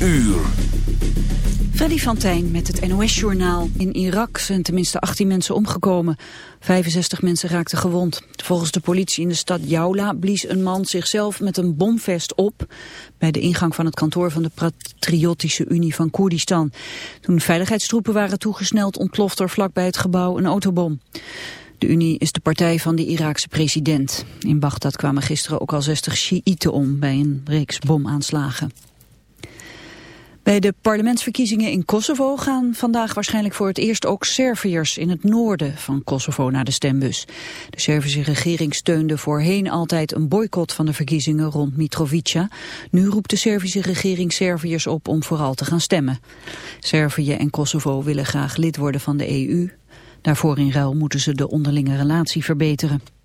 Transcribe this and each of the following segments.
uur. Freddy van met het NOS-journaal. In Irak zijn tenminste 18 mensen omgekomen. 65 mensen raakten gewond. Volgens de politie in de stad Jaula blies een man zichzelf met een bomvest op... bij de ingang van het kantoor van de Patriotische Unie van Koerdistan. Toen veiligheidstroepen waren toegesneld ontplofte er vlakbij het gebouw een autobom. De Unie is de partij van de Iraakse president. In Bagdad kwamen gisteren ook al 60 Shiiten om bij een reeks bomaanslagen. Bij de parlementsverkiezingen in Kosovo gaan vandaag waarschijnlijk voor het eerst ook Serviërs in het noorden van Kosovo naar de stembus. De Servische regering steunde voorheen altijd een boycott van de verkiezingen rond Mitrovica. Nu roept de Servische regering Serviërs op om vooral te gaan stemmen. Servië en Kosovo willen graag lid worden van de EU. Daarvoor in ruil moeten ze de onderlinge relatie verbeteren.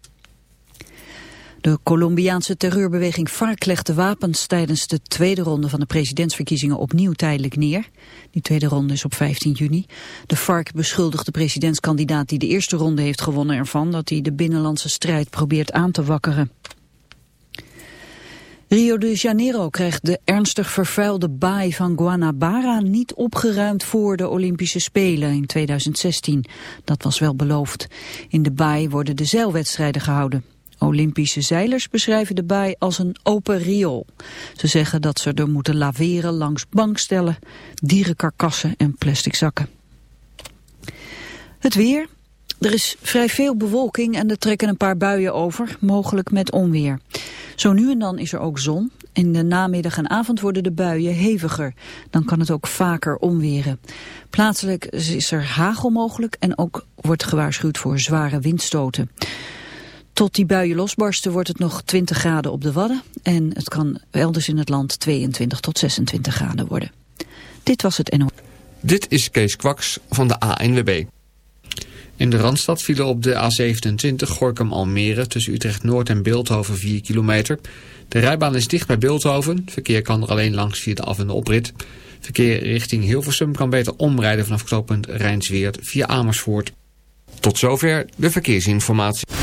De Colombiaanse terreurbeweging FARC legt de wapens tijdens de tweede ronde van de presidentsverkiezingen opnieuw tijdelijk neer. Die tweede ronde is op 15 juni. De FARC beschuldigt de presidentskandidaat die de eerste ronde heeft gewonnen ervan dat hij de binnenlandse strijd probeert aan te wakkeren. Rio de Janeiro krijgt de ernstig vervuilde baai van Guanabara niet opgeruimd voor de Olympische Spelen in 2016. Dat was wel beloofd. In de baai worden de zeilwedstrijden gehouden. Olympische zeilers beschrijven de baai als een open riool. Ze zeggen dat ze er moeten laveren langs bankstellen, dierenkarkassen en plastic zakken. Het weer. Er is vrij veel bewolking en er trekken een paar buien over, mogelijk met onweer. Zo nu en dan is er ook zon. In de namiddag en avond worden de buien heviger. Dan kan het ook vaker onweren. Plaatselijk is er hagel mogelijk en ook wordt gewaarschuwd voor zware windstoten. Tot die buien losbarsten wordt het nog 20 graden op de Wadden. En het kan elders in het land 22 tot 26 graden worden. Dit was het NO. Dit is Kees Kwaks van de ANWB. In de Randstad vielen op de A27 Gorkum-Almere tussen Utrecht-Noord en Beeldhoven 4 kilometer. De rijbaan is dicht bij Beeldhoven. Verkeer kan er alleen langs via de af- en de oprit. Verkeer richting Hilversum kan beter omrijden vanaf knooppunt Rijnsweert via Amersfoort. Tot zover de verkeersinformatie.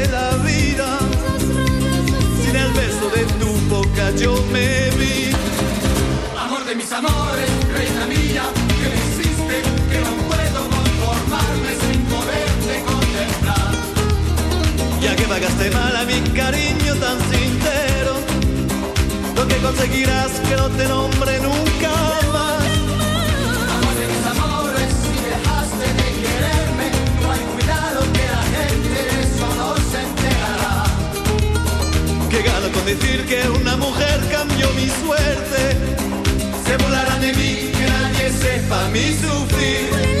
conseguirás que no te nombre nunca más. Amor de mis amores, si dejaste de quererme, no hay cuidado que la gente de eso no se enterará. Que gano con decir que una mujer cambió mi suerte. Se burlarán de mí, que nadie sepa mi sufrir.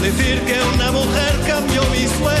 decir que una mujer cambió mi suerte.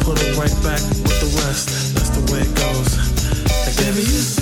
Put it right back with the rest. That's the way it goes. And baby, you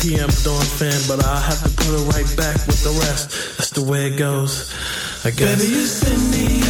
p.m. Dawn fan, but I'll have to put it right back with the rest. That's the way it goes, I guess. Baby, you send me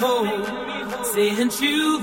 beautiful, saying you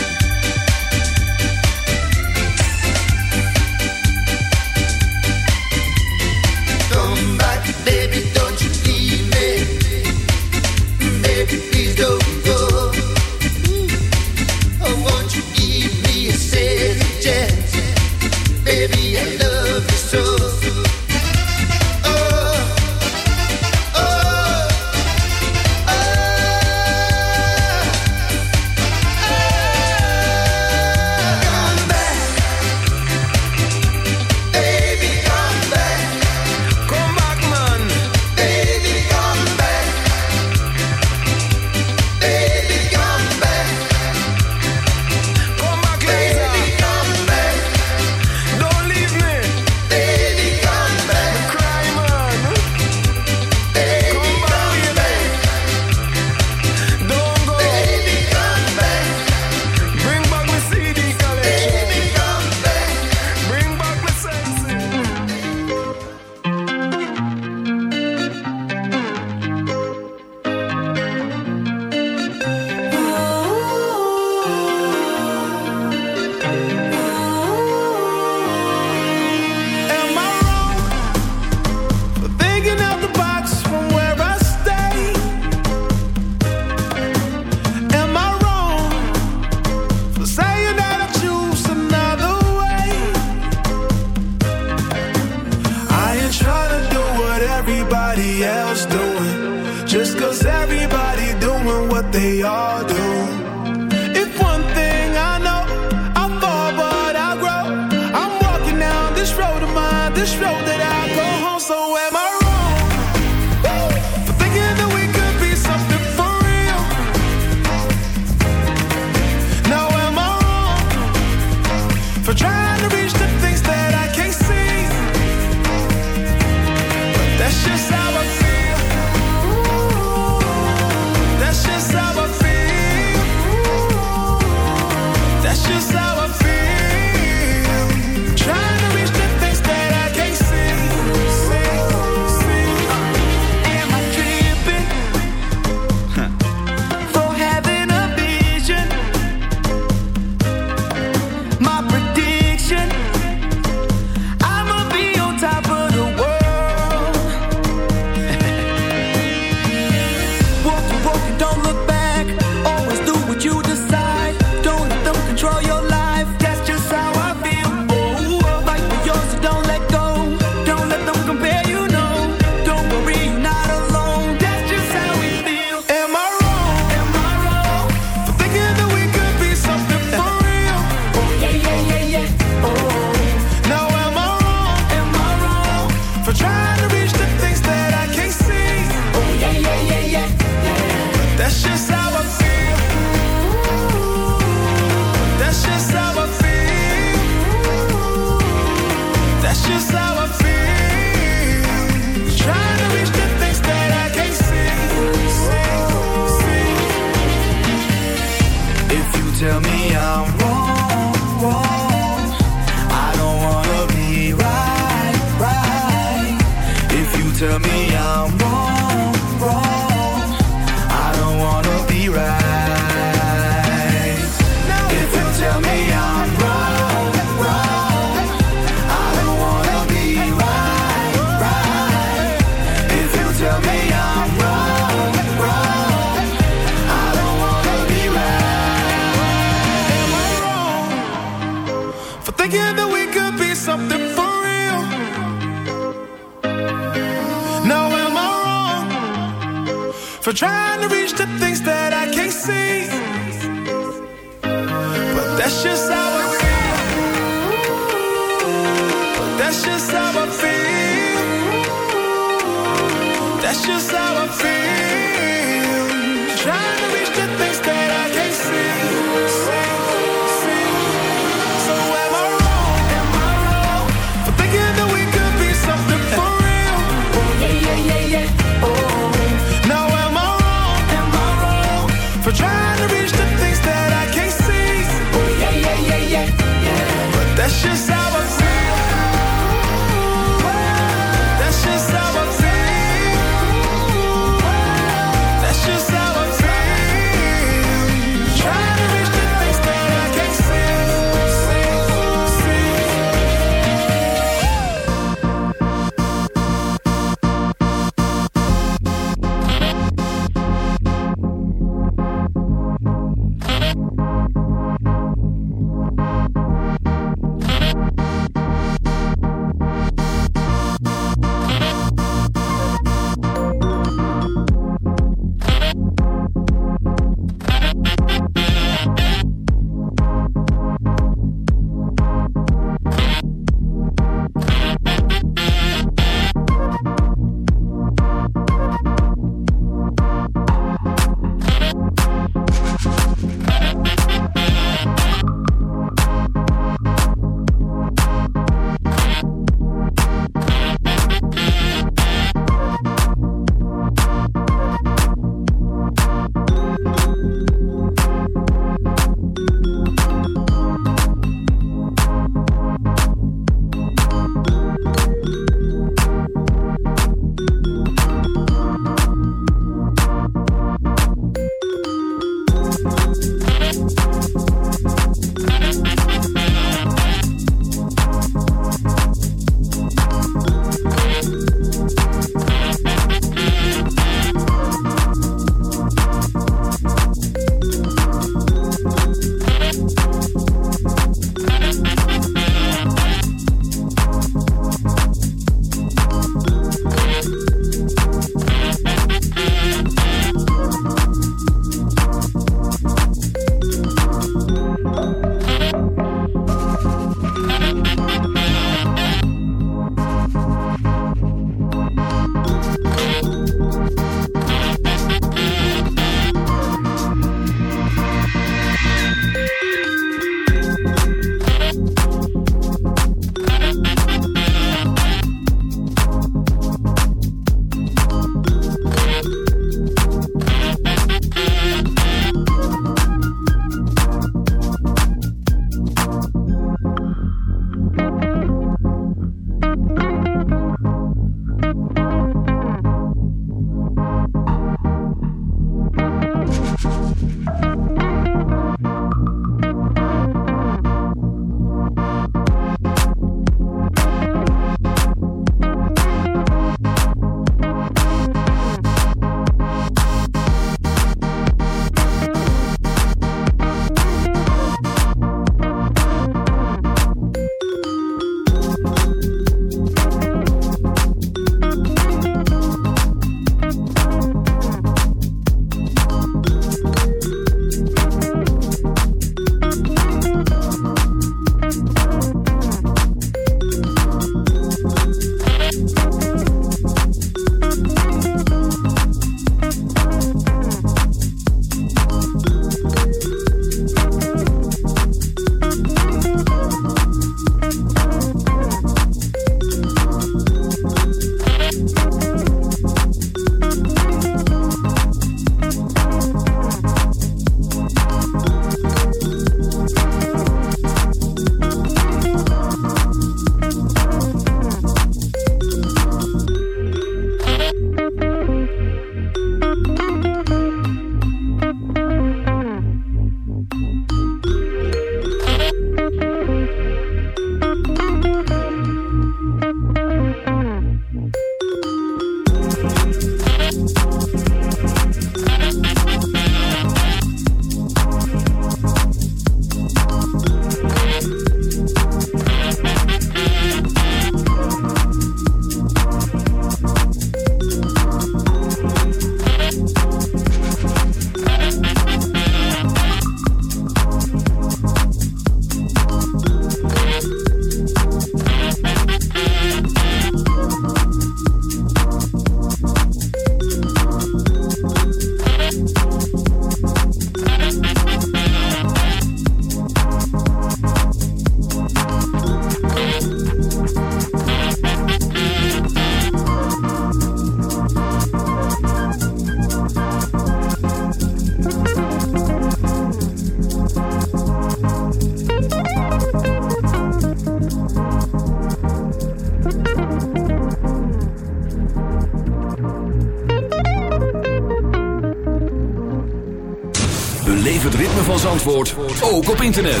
Ook op internet.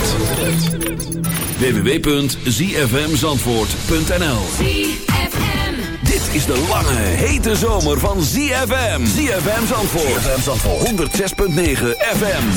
www.zfmzandvoort.nl Dit is de lange, hete zomer van ZFM. ZFM Zandvoort. ZFM Zandvoort. 106.9 FM.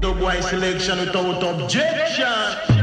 Dubwise selection without objection.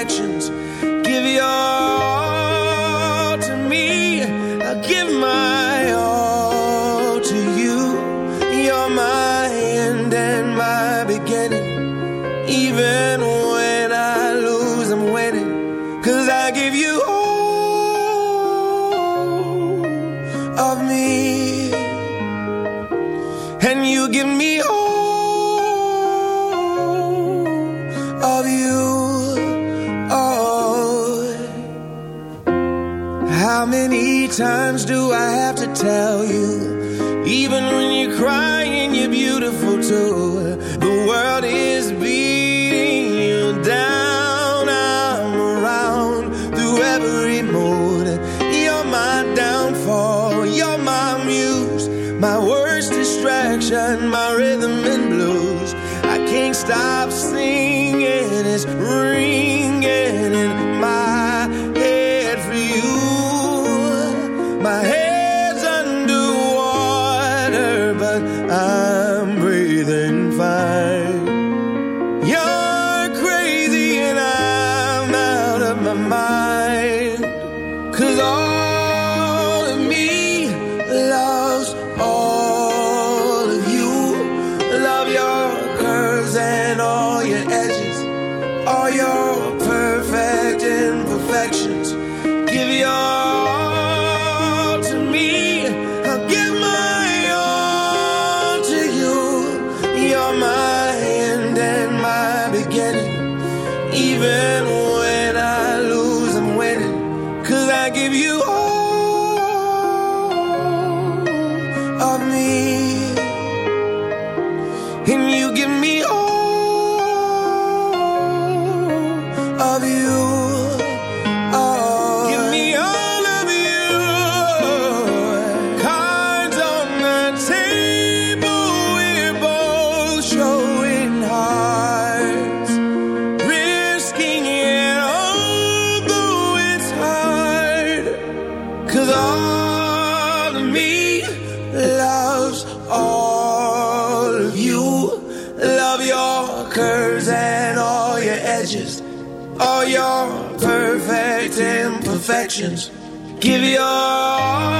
reflection times do I have to tell you? Even when you cry. beginning, even Give your all.